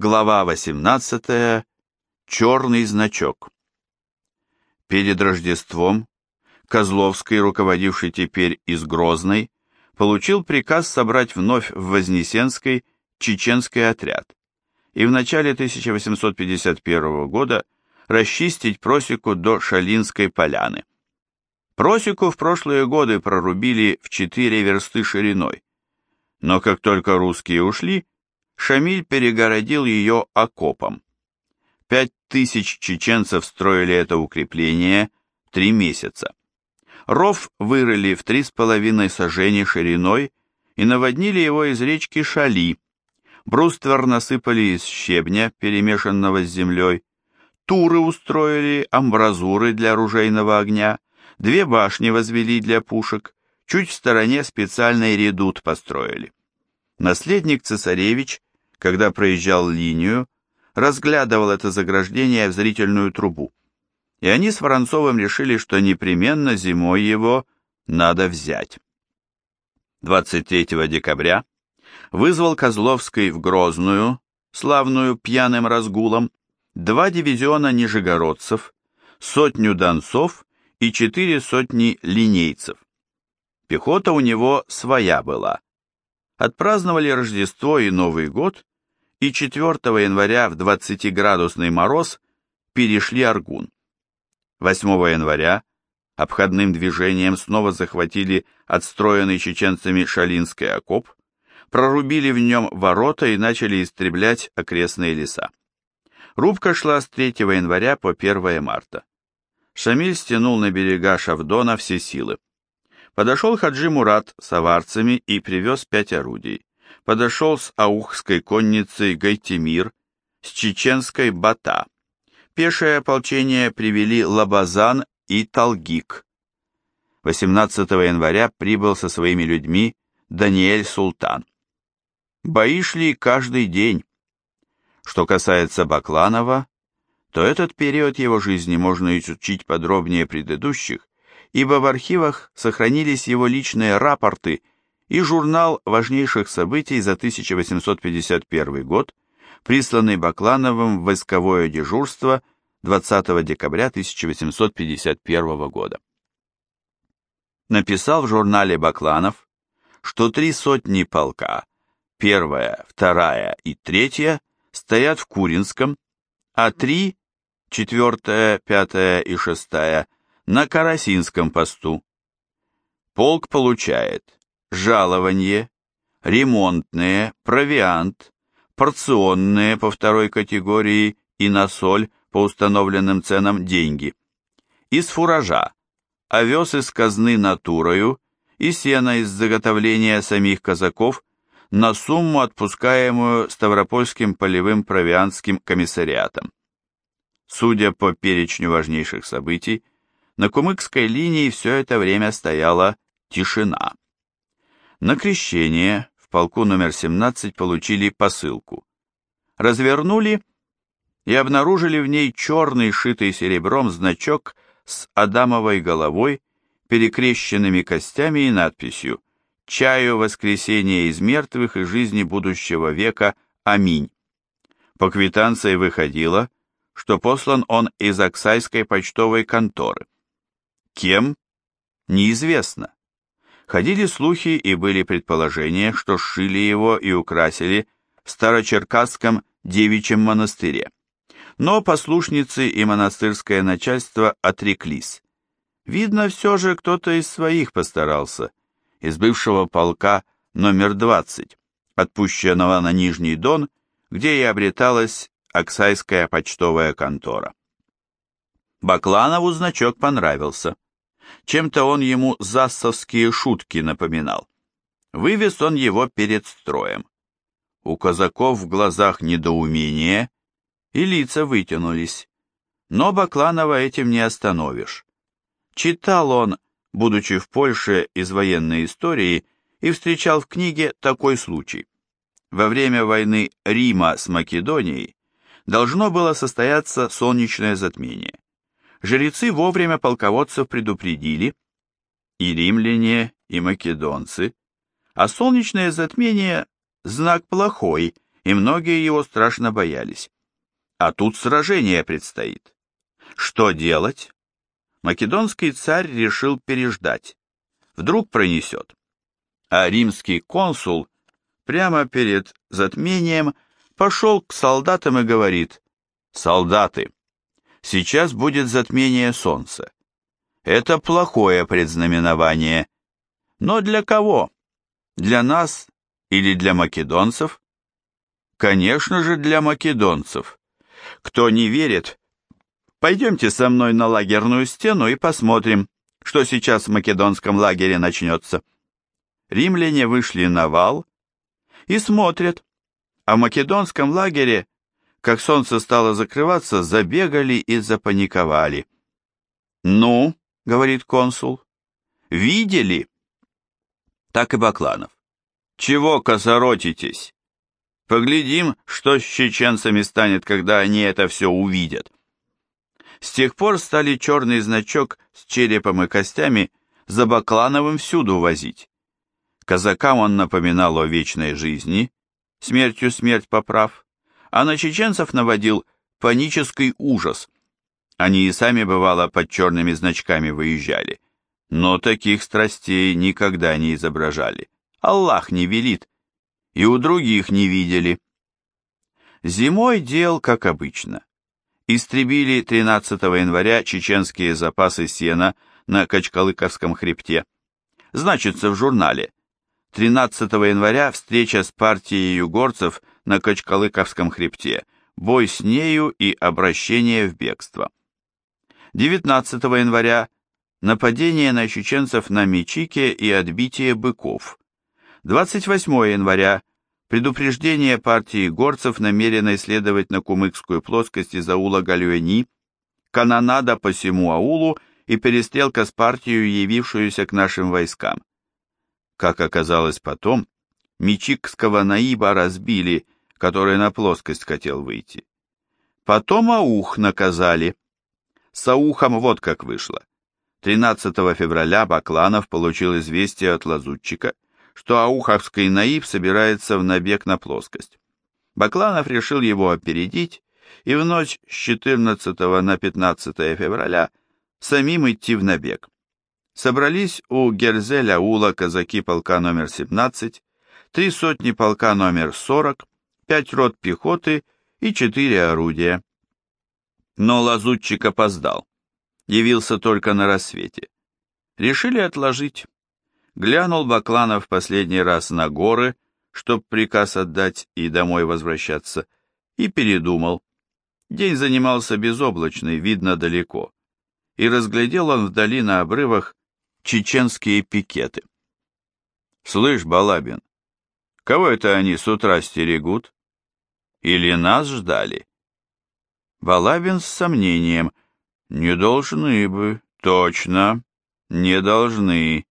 Глава 18. Черный значок. Перед Рождеством Козловский, руководивший теперь из Грозной, получил приказ собрать вновь в Вознесенской чеченский отряд и в начале 1851 года расчистить просеку до Шалинской поляны. Просеку в прошлые годы прорубили в четыре версты шириной, но как только русские ушли, Шамиль перегородил ее окопом. Пять тысяч чеченцев строили это укрепление три месяца. Ров вырыли в три с половиной сажени шириной и наводнили его из речки Шали. Бруствер насыпали из щебня, перемешанного с землей. Туры устроили, амбразуры для оружейного огня, две башни возвели для пушек, чуть в стороне специальный редут построили. Наследник цесаревич когда проезжал линию, разглядывал это заграждение в зрительную трубу. И они с Воронцовым решили, что непременно зимой его надо взять. 23 декабря вызвал Козловский в Грозную, славную пьяным разгулом, два дивизиона нижегородцев, сотню донцов и четыре сотни линейцев. Пехота у него своя была. Отпраздновали Рождество и Новый год и 4 января в 20-градусный мороз перешли Аргун. 8 января обходным движением снова захватили отстроенный чеченцами Шалинский окоп, прорубили в нем ворота и начали истреблять окрестные леса. Рубка шла с 3 января по 1 марта. Шамиль стянул на берега Шавдона все силы. Подошел Хаджи Мурат с аварцами и привез пять орудий подошел с аухской конницей Гайтемир, с чеченской Бата. Пешее ополчение привели Лабазан и Талгик. 18 января прибыл со своими людьми Даниэль Султан. Бои шли каждый день. Что касается Бакланова, то этот период его жизни можно изучить подробнее предыдущих, ибо в архивах сохранились его личные рапорты и журнал важнейших событий за 1851 год, присланный Баклановым в войсковое дежурство 20 декабря 1851 года. Написал в журнале Бакланов, что три сотни полка, первая, вторая и третья, стоят в Куринском, а три, четвертая, пятая и шестая, на Карасинском посту. Полк получает жалование, ремонтные, провиант, порционные по второй категории и на соль по установленным ценам деньги. Из фуража овес из казны натурою и сено из заготовления самих казаков на сумму, отпускаемую Ставропольским полевым провианским комиссариатом. Судя по перечню важнейших событий, на Кумыкской линии все это время стояла тишина. На крещение в полку номер 17 получили посылку. Развернули и обнаружили в ней черный, шитый серебром значок с адамовой головой, перекрещенными костями и надписью «Чаю воскресения из мертвых и жизни будущего века. Аминь». По квитанции выходило, что послан он из Оксайской почтовой конторы. Кем? Неизвестно. Ходили слухи и были предположения, что сшили его и украсили в Старочеркасском девичьем монастыре. Но послушницы и монастырское начальство отреклись. Видно, все же кто-то из своих постарался, из бывшего полка номер 20, отпущенного на Нижний Дон, где и обреталась Оксайская почтовая контора. Бакланову значок понравился. Чем-то он ему зассовские шутки напоминал. Вывез он его перед строем. У казаков в глазах недоумение, и лица вытянулись. Но Бакланова этим не остановишь. Читал он, будучи в Польше из военной истории, и встречал в книге такой случай. Во время войны Рима с Македонией должно было состояться солнечное затмение жрецы вовремя полководцев предупредили, и римляне, и македонцы, а солнечное затмение – знак плохой, и многие его страшно боялись. А тут сражение предстоит. Что делать? Македонский царь решил переждать. Вдруг пронесет. А римский консул прямо перед затмением пошел к солдатам и говорит, «Солдаты, сейчас будет затмение солнца. Это плохое предзнаменование. Но для кого? Для нас или для македонцев? Конечно же, для македонцев. Кто не верит, пойдемте со мной на лагерную стену и посмотрим, что сейчас в македонском лагере начнется. Римляне вышли на вал и смотрят, а в македонском лагере, как солнце стало закрываться, забегали и запаниковали. «Ну», — говорит консул, — «видели?» Так и Бакланов. «Чего косоротитесь? Поглядим, что с чеченцами станет, когда они это все увидят. С тех пор стали черный значок с черепом и костями за Баклановым всюду возить. Казакам он напоминал о вечной жизни, смертью смерть поправ, а на чеченцев наводил панический ужас. Они и сами, бывало, под черными значками выезжали, но таких страстей никогда не изображали. Аллах не велит, и у других не видели. Зимой дел, как обычно. Истребили 13 января чеченские запасы сена на Качкалыковском хребте. Значится в журнале. 13 января встреча с партией югорцев на Качкалыковском хребте, бой с нею и обращение в бегство. 19 января нападение на чеченцев на Мичике и отбитие быков. 28 января Предупреждение партии горцев, намеренной следовать на Кумыкскую плоскость из аула Галюэни, канонада по всему аулу и перестрелка с партией, явившуюся к нашим войскам. Как оказалось потом, Мичикского наиба разбили, который на плоскость хотел выйти. Потом аух наказали. С аухом вот как вышло. 13 февраля Бакланов получил известие от лазутчика, что Ауховский наив собирается в набег на плоскость. Бакланов решил его опередить и в ночь с 14 на 15 февраля самим идти в набег. Собрались у Герзеля Ула казаки полка номер 17, три сотни полка номер 40, пять рот пехоты и четыре орудия. Но лазутчик опоздал, явился только на рассвете. Решили отложить. Глянул Бакланов последний раз на горы, чтоб приказ отдать и домой возвращаться, и передумал. День занимался безоблачный, видно далеко, и разглядел он вдали на обрывах чеченские пикеты. «Слышь, Балабин, кого это они с утра стерегут? Или нас ждали?» Балабин с сомнением. «Не должны бы, точно, не должны.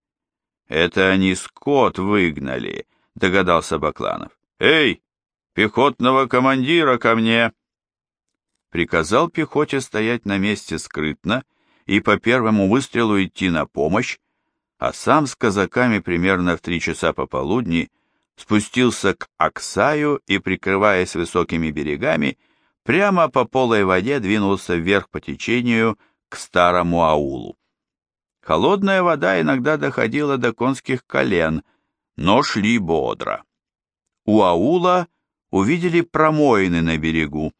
«Это они скот выгнали», — догадался Бакланов. «Эй, пехотного командира ко мне!» Приказал пехоте стоять на месте скрытно и по первому выстрелу идти на помощь, а сам с казаками примерно в три часа пополудни спустился к Аксаю и, прикрываясь высокими берегами, прямо по полой воде двинулся вверх по течению к старому аулу. Холодная вода иногда доходила до конских колен, но шли бодро. У аула увидели промоины на берегу,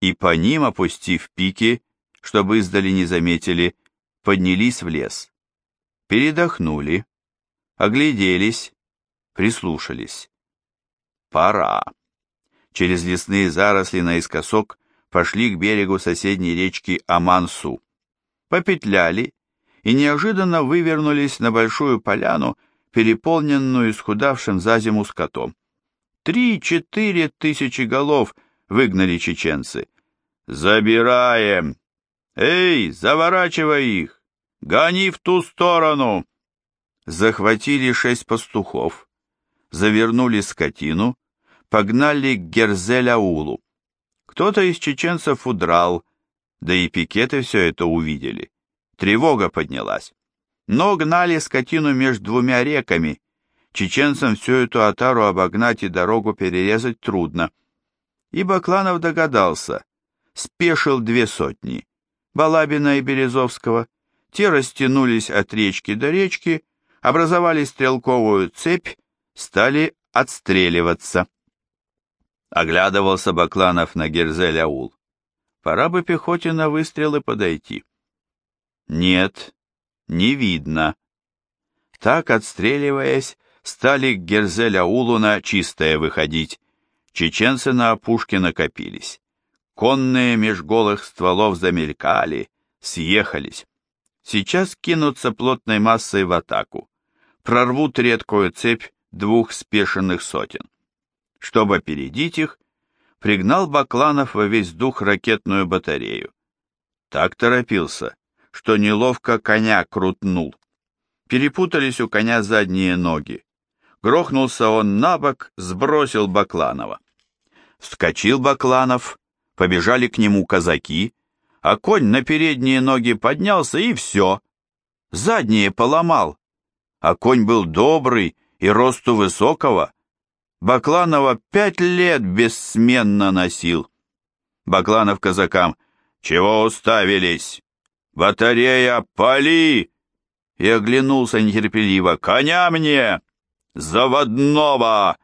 и по ним, опустив пики, чтобы издали не заметили, поднялись в лес. Передохнули, огляделись, прислушались. Пора. Через лесные заросли наискосок пошли к берегу соседней речки Амансу. Попетляли и неожиданно вывернулись на большую поляну, переполненную исхудавшим за зиму скотом. Три-четыре тысячи голов выгнали чеченцы. «Забираем! Эй, заворачивай их! Гони в ту сторону!» Захватили шесть пастухов, завернули скотину, погнали к Герзеляулу. Кто-то из чеченцев удрал, да и пикеты все это увидели. Тревога поднялась. Но гнали скотину между двумя реками. Чеченцам всю эту отару обогнать и дорогу перерезать трудно. и Бакланов догадался, спешил две сотни, Балабина и Березовского, те растянулись от речки до речки, образовали стрелковую цепь, стали отстреливаться. Оглядывался Бакланов на Герзель-аул. Пора бы пехоте на выстрелы подойти. Нет, не видно. Так, отстреливаясь, стали к Герзель-аулу на чистое выходить. Чеченцы на опушке накопились. Конные меж голых стволов замелькали, съехались. Сейчас кинутся плотной массой в атаку. Прорвут редкую цепь двух спешенных сотен. Чтобы опередить их, пригнал Бакланов во весь дух ракетную батарею. Так торопился, что неловко коня крутнул. Перепутались у коня задние ноги. Грохнулся он на бок, сбросил Бакланова. Вскочил Бакланов, побежали к нему казаки, а конь на передние ноги поднялся и все. Задние поломал, а конь был добрый и росту высокого. Бакланова пять лет бессменно носил. Бакланов казакам «Чего уставились? Батарея, пали!» И оглянулся нетерпеливо «Коня мне! Заводного!»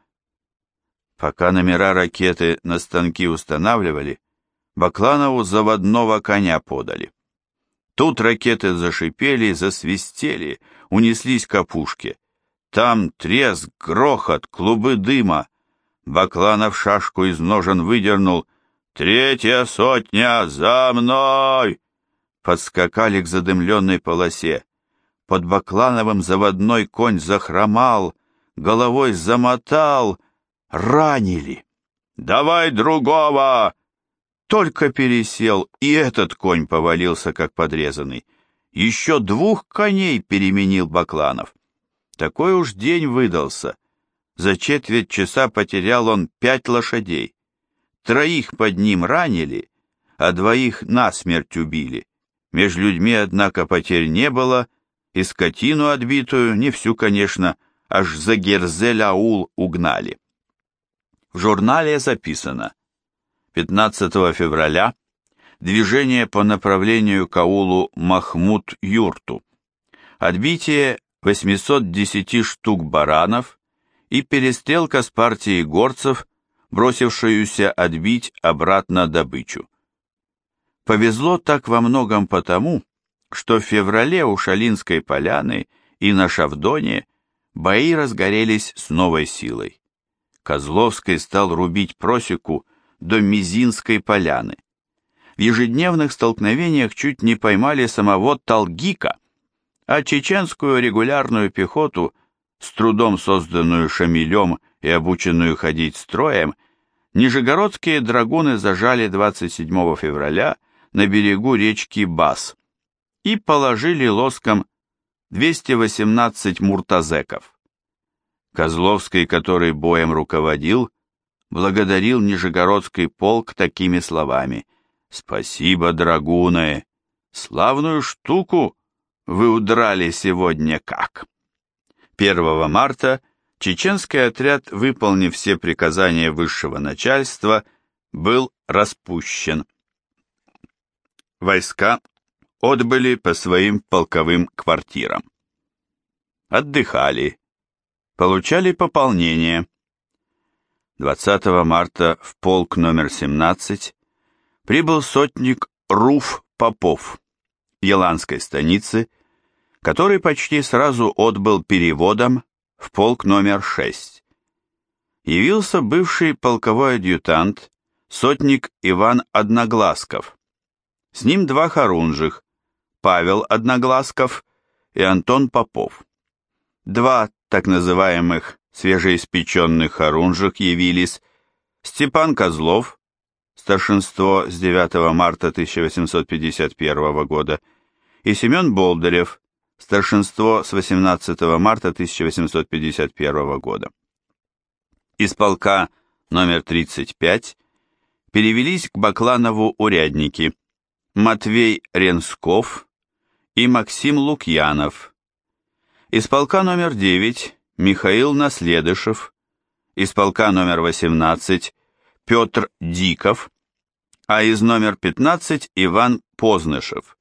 Пока номера ракеты на станки устанавливали, Бакланову заводного коня подали. Тут ракеты зашипели, засвистели, унеслись к опушке. Там треск, грохот, клубы дыма. Бакланов шашку из ножен выдернул. «Третья сотня! За мной!» Подскакали к задымленной полосе. Под Баклановым заводной конь захромал, головой замотал, ранили. «Давай другого!» Только пересел, и этот конь повалился, как подрезанный. Еще двух коней переменил Бакланов. Такой уж день выдался. За четверть часа потерял он пять лошадей. Троих под ним ранили, а двоих насмерть убили. Меж людьми, однако, потерь не было, и скотину отбитую, не всю, конечно, аж за Герзель-аул угнали. В журнале записано 15 февраля движение по направлению к аулу Махмуд-Юрту. Отбитие 810 штук баранов и перестрелка с партией горцев, бросившуюся отбить обратно добычу. Повезло так во многом потому, что в феврале у Шалинской поляны и на Шавдоне бои разгорелись с новой силой. Козловский стал рубить просеку до Мизинской поляны. В ежедневных столкновениях чуть не поймали самого Талгика, а чеченскую регулярную пехоту, с трудом созданную Шамилем и обученную ходить строем, нижегородские драгуны зажали 27 февраля на берегу речки Бас и положили лоском 218 муртазеков. Козловский, который боем руководил, благодарил Нижегородский полк такими словами «Спасибо, драгуны! Славную штуку вы удрали сегодня как!» 1 марта чеченский отряд, выполнив все приказания высшего начальства, был распущен. Войска отбыли по своим полковым квартирам. Отдыхали, получали пополнение. 20 марта в полк номер 17 прибыл сотник Руф Попов, Еланской станицы, который почти сразу отбыл переводом в полк номер 6. Явился бывший полковой адъютант, сотник Иван Одногласков. С ним два хорунжих, Павел Одногласков и Антон Попов. Два так называемых свежеиспеченных хорунжих явились Степан Козлов, старшинство с 9 марта 1851 года, и Семен Болдырев, старшинство с 18 марта 1851 года. Из полка номер 35 перевелись к Бакланову урядники Матвей Ренсков и Максим Лукьянов. Из полка номер 9 Михаил Наследышев, из полка номер 18 Петр Диков, а из номер 15 Иван Познышев.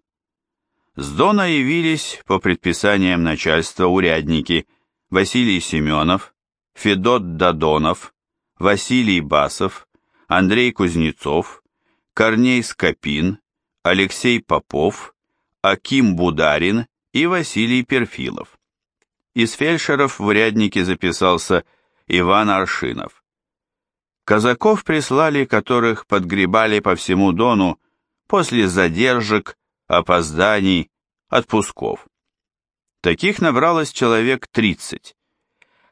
С Дона явились по предписаниям начальства урядники Василий Семенов, Федот Дадонов, Василий Басов, Андрей Кузнецов, Корней Скопин, Алексей Попов, Аким Бударин и Василий Перфилов. Из фельдшеров в уряднике записался Иван Аршинов. Казаков прислали, которых подгребали по всему Дону после задержек, опозданий, отпусков. Таких набралось человек 30.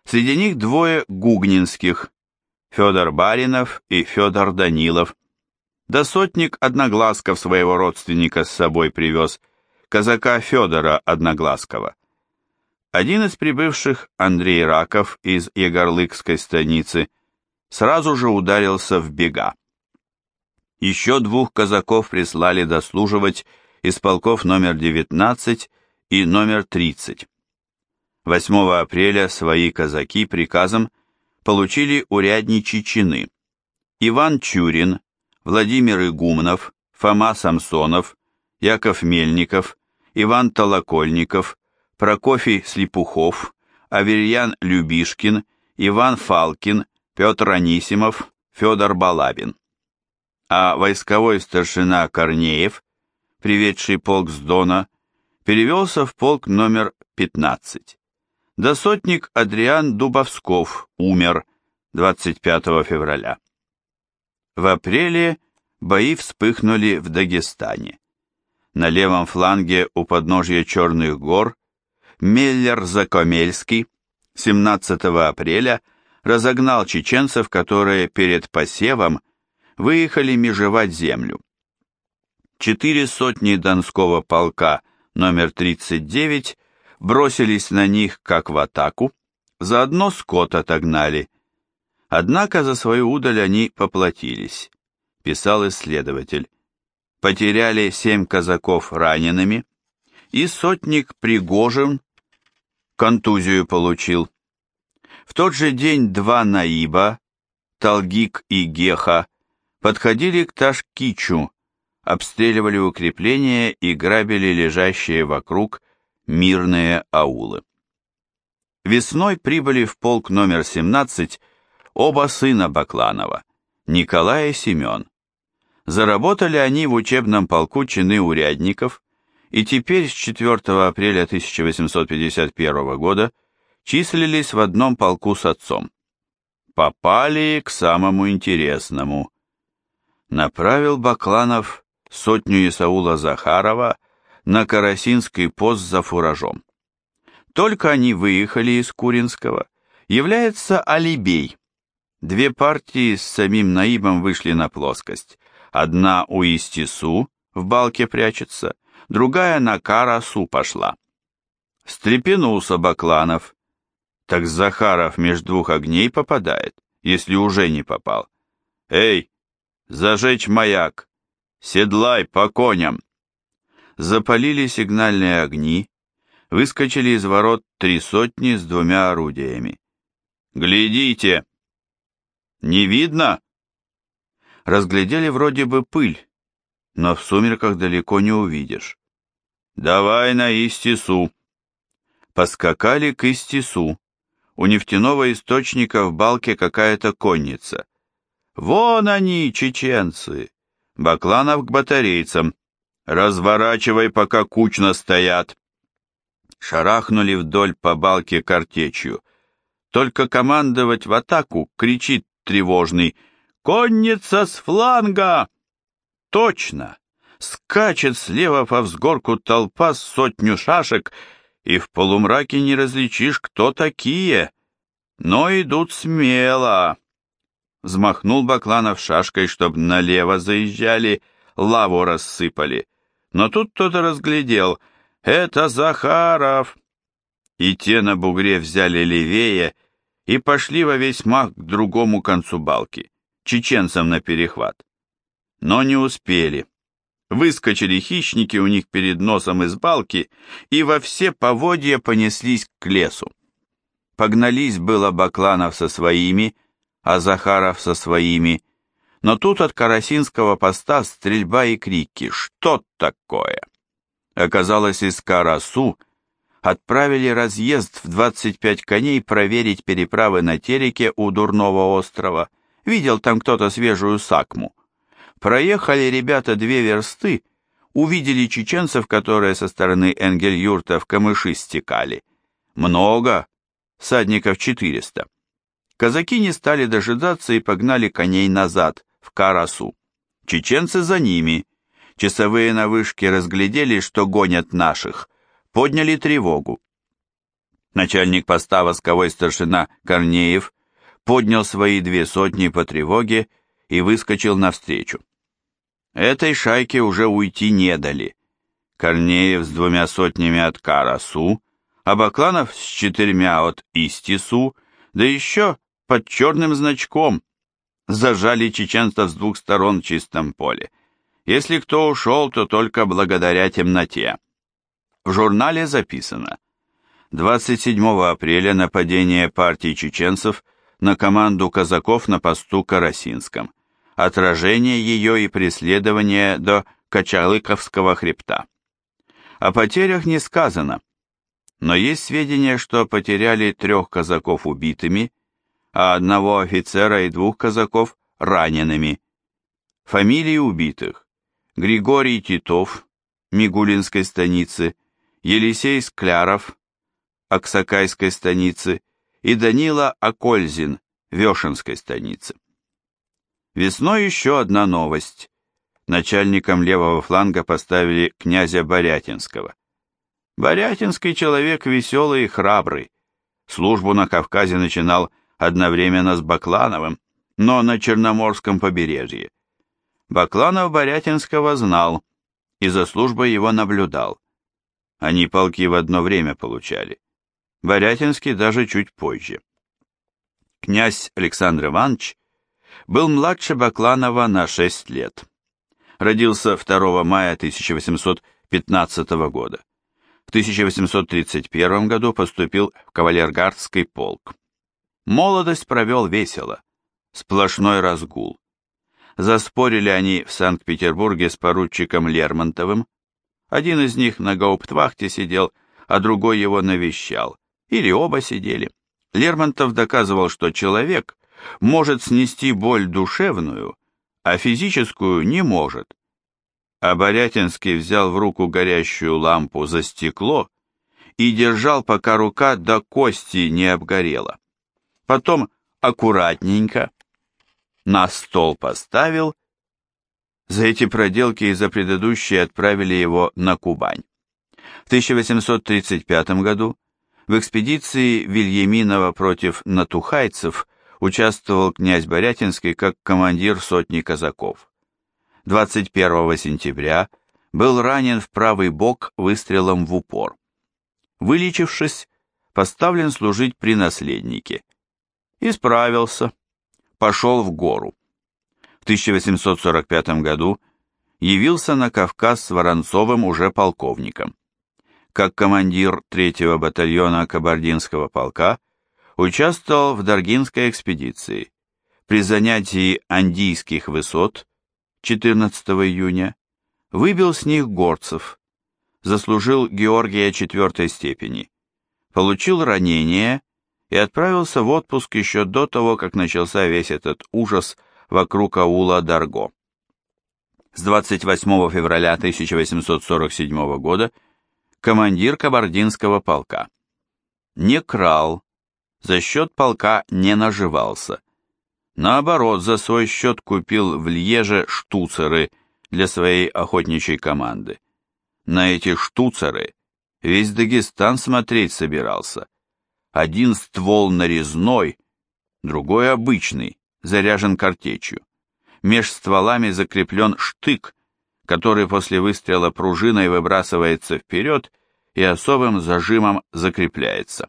Среди них двое гугнинских, Федор Баринов и Федор Данилов. Да сотник Одноглазков своего родственника с собой привез, казака Федора Одноглазкого. Один из прибывших, Андрей Раков из Егорлыкской станицы, сразу же ударился в бега. Еще двух казаков прислали дослуживать из полков номер 19 и номер 30. 8 апреля свои казаки приказом получили урядничьи чины. Иван Чурин, Владимир Игумнов, Фома Самсонов, Яков Мельников, Иван Толокольников, Прокофий Слепухов, Аверьян Любишкин, Иван Фалкин, Петр Анисимов, Федор Балабин. А войсковой старшина Корнеев, приведший полк с Дона, перевелся в полк номер 15. Да сотник Адриан Дубовсков умер 25 февраля. В апреле бои вспыхнули в Дагестане. На левом фланге у подножья Черных гор Меллер-Закомельский 17 апреля разогнал чеченцев, которые перед посевом выехали межевать землю. Четыре сотни Донского полка номер 39 бросились на них как в атаку, заодно скот отогнали. Однако за свою удаль они поплатились, писал исследователь. Потеряли семь казаков ранеными, и сотник Пригожин контузию получил. В тот же день два наиба, Талгик и Геха, подходили к Ташкичу, обстреливали укрепления и грабили лежащие вокруг мирные аулы. Весной прибыли в полк номер 17 оба сына Бакланова, Николай и Семен. Заработали они в учебном полку чины урядников, и теперь с 4 апреля 1851 года числились в одном полку с отцом. Попали к самому интересному. Направил Бакланов сотню Исаула Захарова на Карасинский пост за фуражом. Только они выехали из Куринского, является Алибей. Две партии с самим Наибом вышли на плоскость. Одна у Истису, в балке прячется, другая на Карасу пошла. Встрепенулся Бакланов. Так Захаров между двух огней попадает, если уже не попал. «Эй, зажечь маяк! Седлай по коням!» запалили сигнальные огни, выскочили из ворот три сотни с двумя орудиями. «Глядите!» «Не видно?» Разглядели вроде бы пыль, но в сумерках далеко не увидишь. «Давай на Истису!» Поскакали к Истису. У нефтяного источника в балке какая-то конница. «Вон они, чеченцы!» Бакланов к батарейцам. Разворачивай, пока кучно стоят. Шарахнули вдоль по балке картечью. Только командовать в атаку кричит тревожный «Конница с фланга!» Точно! Скачет слева по взгорку толпа сотню шашек, и в полумраке не различишь, кто такие, но идут смело. Взмахнул Бакланов шашкой, чтоб налево заезжали, лаву рассыпали но тут кто-то разглядел «Это Захаров!» И те на бугре взяли левее и пошли во весь мах к другому концу балки, чеченцам на перехват. Но не успели. Выскочили хищники у них перед носом из балки и во все поводья понеслись к лесу. Погнались было Бакланов со своими, а Захаров со своими, Но тут от Карасинского поста стрельба и крики «Что такое?». Оказалось, из Карасу отправили разъезд в 25 коней проверить переправы на Тереке у Дурного острова. Видел там кто-то свежую сакму. Проехали ребята две версты, увидели чеченцев, которые со стороны Энгель-Юрта в камыши стекали. Много, садников 400. Казаки не стали дожидаться и погнали коней назад, в Карасу. Чеченцы за ними. Часовые на вышке разглядели, что гонят наших, подняли тревогу. Начальник поста восковой старшина Корнеев поднял свои две сотни по тревоге и выскочил навстречу. Этой шайке уже уйти не дали. Корнеев с двумя сотнями от Карасу, а Бакланов с четырьмя от Истису, да еще под черным значком. Зажали чеченцев с двух сторон в чистом поле. Если кто ушел, то только благодаря темноте. В журнале записано. 27 апреля нападение партии чеченцев на команду казаков на посту Карасинском. Отражение ее и преследование до Качалыковского хребта. О потерях не сказано, но есть сведения, что потеряли трех казаков убитыми, а одного офицера и двух казаков ранеными. Фамилии убитых. Григорий Титов, Мигулинской станицы, Елисей Скляров, Аксакайской станицы и Данила Акользин, Вешенской станицы. Весной еще одна новость. Начальником левого фланга поставили князя Борятинского. Борятинский человек веселый и храбрый. Службу на Кавказе начинал одновременно с Баклановым, но на Черноморском побережье. Бакланов Борятинского знал и за службой его наблюдал. Они полки в одно время получали. Борятинский даже чуть позже. Князь Александр Иванович был младше Бакланова на 6 лет. Родился 2 мая 1815 года. В 1831 году поступил в кавалергардский полк. Молодость провел весело, сплошной разгул. Заспорили они в Санкт-Петербурге с поручиком Лермонтовым. Один из них на гауптвахте сидел, а другой его навещал. Или оба сидели. Лермонтов доказывал, что человек может снести боль душевную, а физическую не может. А Борятинский взял в руку горящую лампу за стекло и держал, пока рука до кости не обгорела. Потом аккуратненько на стол поставил. За эти проделки и за предыдущие отправили его на Кубань. В 1835 году в экспедиции Вильяминова против натухайцев участвовал князь Борятинский как командир сотни казаков. 21 сентября был ранен в правый бок выстрелом в упор. Вылечившись, поставлен служить при наследнике. Исправился, пошел в гору. В 1845 году явился на Кавказ с Воронцовым уже полковником. Как командир 3-го батальона Кабардинского полка участвовал в Даргинской экспедиции. При занятии Андийских высот 14 июня выбил с них горцев, заслужил Георгия четвертой степени, получил ранение и отправился в отпуск еще до того, как начался весь этот ужас вокруг аула Дарго. С 28 февраля 1847 года командир кабардинского полка. Не крал, за счет полка не наживался. Наоборот, за свой счет купил в Льеже штуцеры для своей охотничьей команды. На эти штуцеры весь Дагестан смотреть собирался. Один ствол нарезной, другой обычный, заряжен картечью. Меж стволами закреплен штык, который после выстрела пружиной выбрасывается вперед и особым зажимом закрепляется.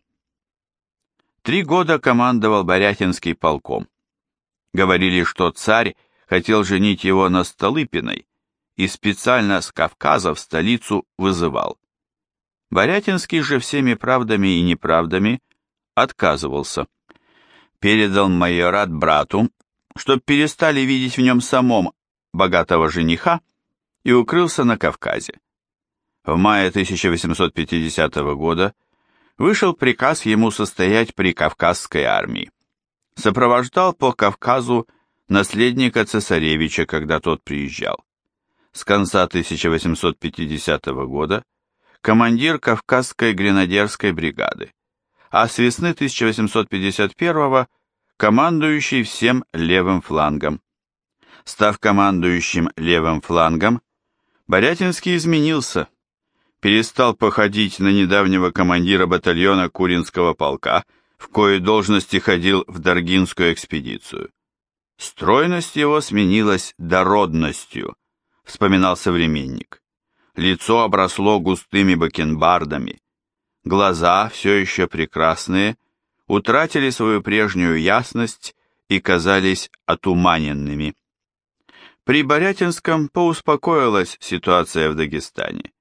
Три года командовал Борятинский полком. Говорили, что царь хотел женить его на Столыпиной и специально с Кавказа в столицу вызывал. Борятинский же всеми правдами и неправдами отказывался. Передал майорат брату, чтоб перестали видеть в нем самом богатого жениха, и укрылся на Кавказе. В мае 1850 года вышел приказ ему состоять при Кавказской армии. Сопровождал по Кавказу наследника цесаревича, когда тот приезжал. С конца 1850 года командир Кавказской гренадерской бригады, а с весны 1851 командующий всем левым флангом. Став командующим левым флангом, Борятинский изменился, перестал походить на недавнего командира батальона Куринского полка, в коей должности ходил в Даргинскую экспедицию. Стройность его сменилась дородностью, вспоминал современник. Лицо обросло густыми бакенбардами. Глаза, все еще прекрасные, утратили свою прежнюю ясность и казались отуманенными. При Борятинском поуспокоилась ситуация в Дагестане.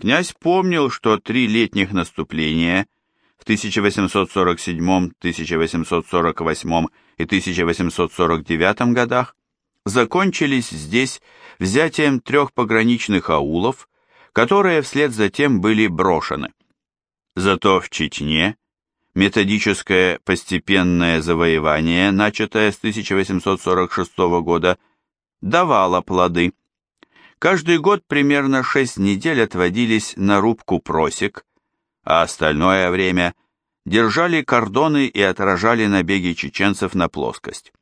Князь помнил, что три летних наступления в 1847, 1848 и 1849 годах закончились здесь взятием трех пограничных аулов, которые вслед за тем были брошены. Зато в Чечне методическое постепенное завоевание, начатое с 1846 года, давало плоды. Каждый год примерно 6 недель отводились на рубку просек, а остальное время держали кордоны и отражали набеги чеченцев на плоскость.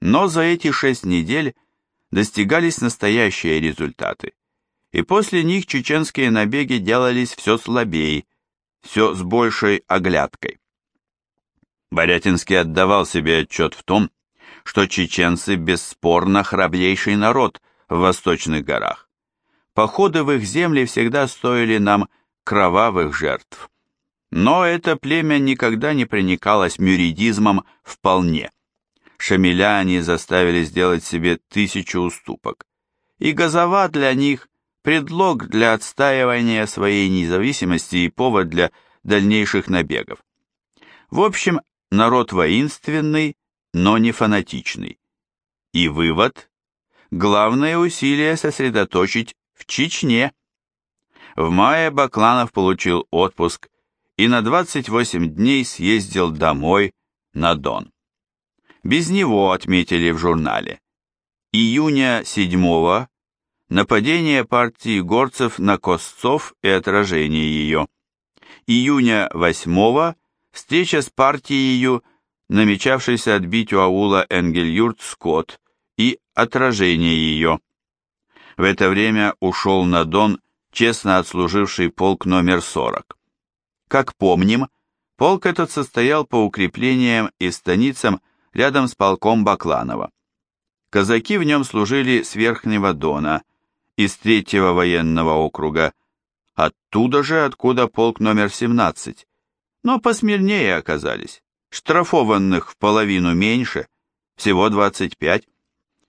Но за эти 6 недель достигались настоящие результаты, и после них чеченские набеги делались все слабее, все с большей оглядкой. Борятинский отдавал себе отчет в том, что чеченцы бесспорно храбрейший народ в восточных горах. Походы в их земли всегда стоили нам кровавых жертв. Но это племя никогда не проникалось мюридизмом вполне. Шамиляне заставили сделать себе тысячу уступок. И Газова для них – предлог для отстаивания своей независимости и повод для дальнейших набегов. В общем, народ воинственный, но не фанатичный. И вывод – главное усилие сосредоточить в Чечне. В мае Бакланов получил отпуск и на 28 дней съездил домой на Дон. Без него отметили в журнале. Июня 7 нападение партии горцев на Косцов и отражение ее. Июня 8 встреча с партией, намечавшейся отбить у аула Энгельюрт-Скотт и отражение ее. В это время ушел на Дон честно отслуживший полк номер 40. Как помним, полк этот состоял по укреплениям и станицам рядом с полком Бакланова. Казаки в нем служили с Верхнего Дона, из третьего военного округа, оттуда же, откуда полк номер 17, но посмирнее оказались, штрафованных в половину меньше, всего 25,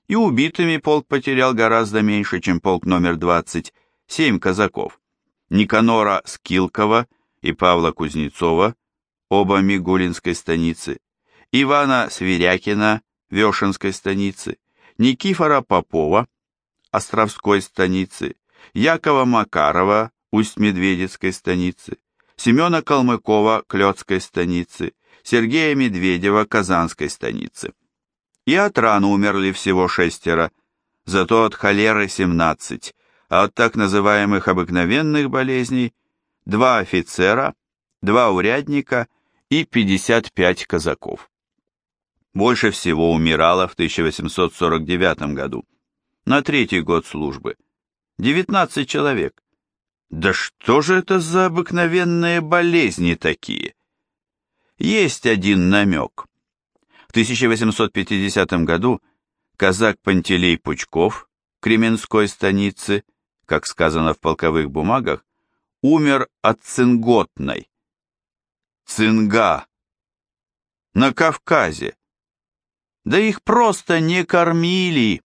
и убитыми полк потерял гораздо меньше, чем полк номер 20, семь казаков, Никанора Скилкова и Павла Кузнецова, оба Мигулинской станицы, Ивана Свирякина, Вешенской станицы, Никифора Попова, Островской станицы, Якова Макарова, Усть-Медведецкой станицы, Семена Калмыкова, Клёцкой станицы, Сергея Медведева, Казанской станицы. И от ран умерли всего шестеро, зато от холеры 17, а от так называемых обыкновенных болезней два офицера, два урядника и 55 казаков. Больше всего умирало в 1849 году, на третий год службы. 19 человек. Да что же это за обыкновенные болезни такие? Есть один намек. В 1850 году казак Пантелей Пучков, Кременской станицы, как сказано в полковых бумагах, умер от цинготной. Цинга. На Кавказе. Да их просто не кормили.